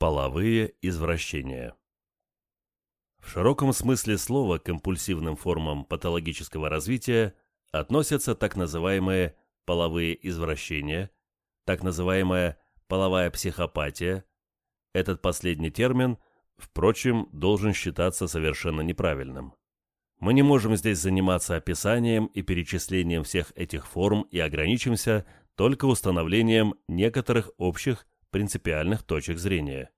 Половые извращения В широком смысле слова к компульсивным формам патологического развития относятся так называемые половые извращения, так называемая половая психопатия. Этот последний термин, впрочем, должен считаться совершенно неправильным. Мы не можем здесь заниматься описанием и перечислением всех этих форм и ограничимся только установлением некоторых общих принципиальных точек зрения.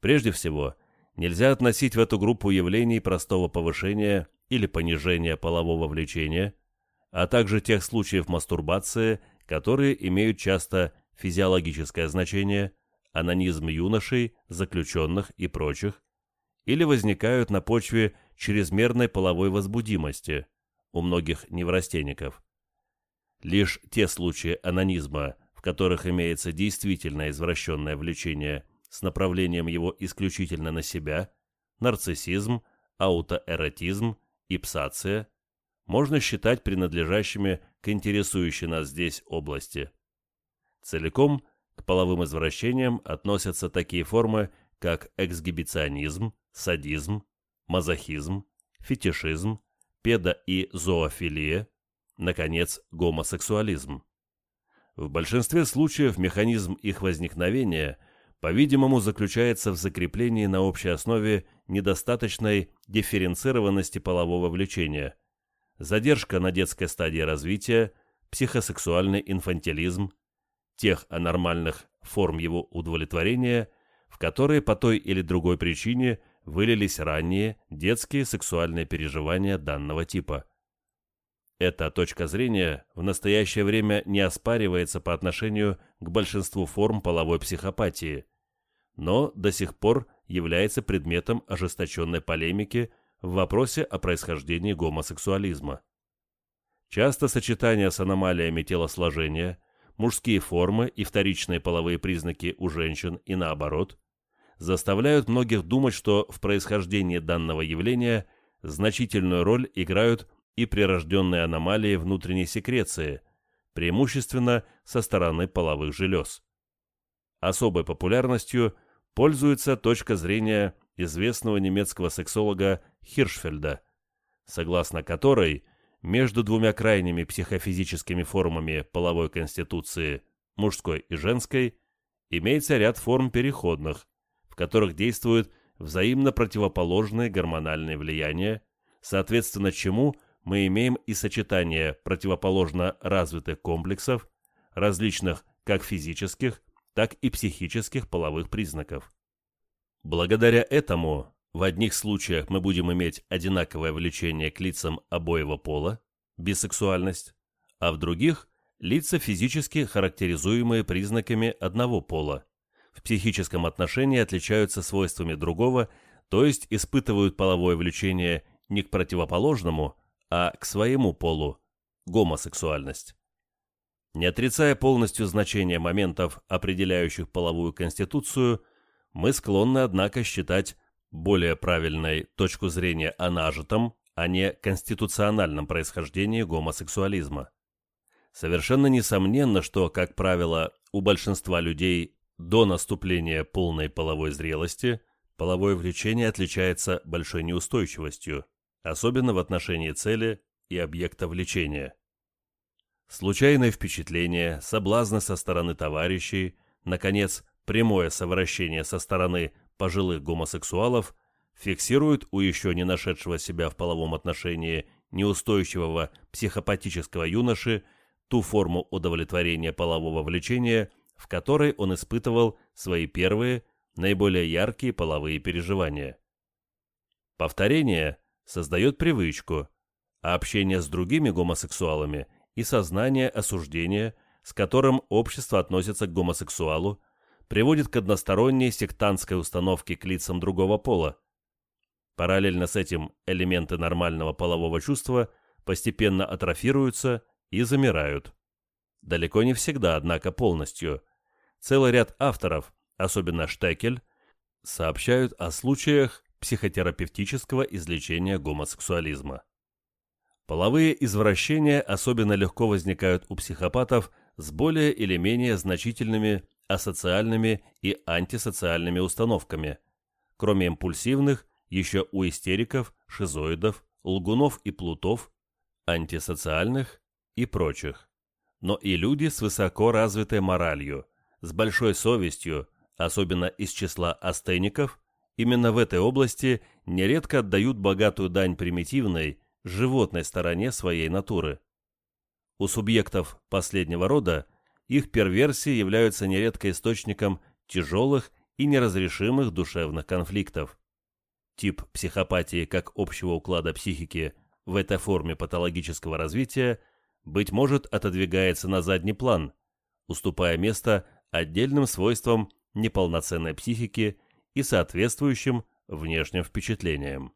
Прежде всего, нельзя относить в эту группу явлений простого повышения или понижения полового влечения, а также тех случаев мастурбации, которые имеют часто физиологическое значение, анонизм юношей, заключенных и прочих, или возникают на почве чрезмерной половой возбудимости у многих неврастенников. Лишь те случаи анонизма, которых имеется действительно извращенное влечение с направлением его исключительно на себя, нарциссизм, аутоэротизм, ипсация, можно считать принадлежащими к интересующей нас здесь области. Целиком к половым извращениям относятся такие формы, как эксгибиционизм, садизм, мазохизм, фетишизм, педо- и зоофилия, наконец, гомосексуализм. В большинстве случаев механизм их возникновения, по-видимому, заключается в закреплении на общей основе недостаточной дифференцированности полового влечения, задержка на детской стадии развития, психосексуальный инфантилизм, тех анормальных форм его удовлетворения, в которые по той или другой причине вылились ранние детские сексуальные переживания данного типа. Эта точка зрения в настоящее время не оспаривается по отношению к большинству форм половой психопатии, но до сих пор является предметом ожесточенной полемики в вопросе о происхождении гомосексуализма. Часто сочетание с аномалиями телосложения, мужские формы и вторичные половые признаки у женщин и наоборот заставляют многих думать, что в происхождении данного явления значительную роль играют и прирожденные аномалии внутренней секреции, преимущественно со стороны половых желез. Особой популярностью пользуется точка зрения известного немецкого сексолога Хиршфельда, согласно которой между двумя крайними психофизическими формами половой конституции, мужской и женской, имеется ряд форм переходных, в которых действуют взаимно противоположные гормональные влияния, соответственно чему мы имеем и сочетание противоположно развитых комплексов, различных как физических, так и психических половых признаков. Благодаря этому в одних случаях мы будем иметь одинаковое влечение к лицам обоего пола, бисексуальность, а в других – лица физически характеризуемые признаками одного пола, в психическом отношении отличаются свойствами другого, то есть испытывают половое влечение не к противоположному, а к своему полу – гомосексуальность. Не отрицая полностью значение моментов, определяющих половую конституцию, мы склонны, однако, считать более правильной точку зрения о нажитом, а не конституциональном происхождении гомосексуализма. Совершенно несомненно, что, как правило, у большинства людей до наступления полной половой зрелости половое влечение отличается большой неустойчивостью, особенно в отношении цели и объекта влечения. Случайное впечатление, соблазны со стороны товарищей, наконец, прямое совращение со стороны пожилых гомосексуалов фиксируют у еще не нашедшего себя в половом отношении неустойчивого психопатического юноши ту форму удовлетворения полового влечения – в которой он испытывал свои первые, наиболее яркие половые переживания. Повторение создает привычку, а общение с другими гомосексуалами и сознание осуждения, с которым общество относится к гомосексуалу, приводит к односторонней сектантской установке к лицам другого пола. Параллельно с этим элементы нормального полового чувства постепенно атрофируются и замирают. Далеко не всегда, однако, полностью. Целый ряд авторов, особенно Штекель, сообщают о случаях психотерапевтического излечения гомосексуализма. Половые извращения особенно легко возникают у психопатов с более или менее значительными асоциальными и антисоциальными установками, кроме импульсивных, еще у истериков, шизоидов, лгунов и плутов, антисоциальных и прочих. Но и люди с высоко развитой моралью, с большой совестью, особенно из числа астеников, именно в этой области нередко отдают богатую дань примитивной, животной стороне своей натуры. У субъектов последнего рода их перверсии являются нередко источником тяжелых и неразрешимых душевных конфликтов. Тип психопатии как общего уклада психики в этой форме патологического развития, быть может, отодвигается на задний план, уступая место отдельным свойствам неполноценной психики и соответствующим внешним впечатлениям.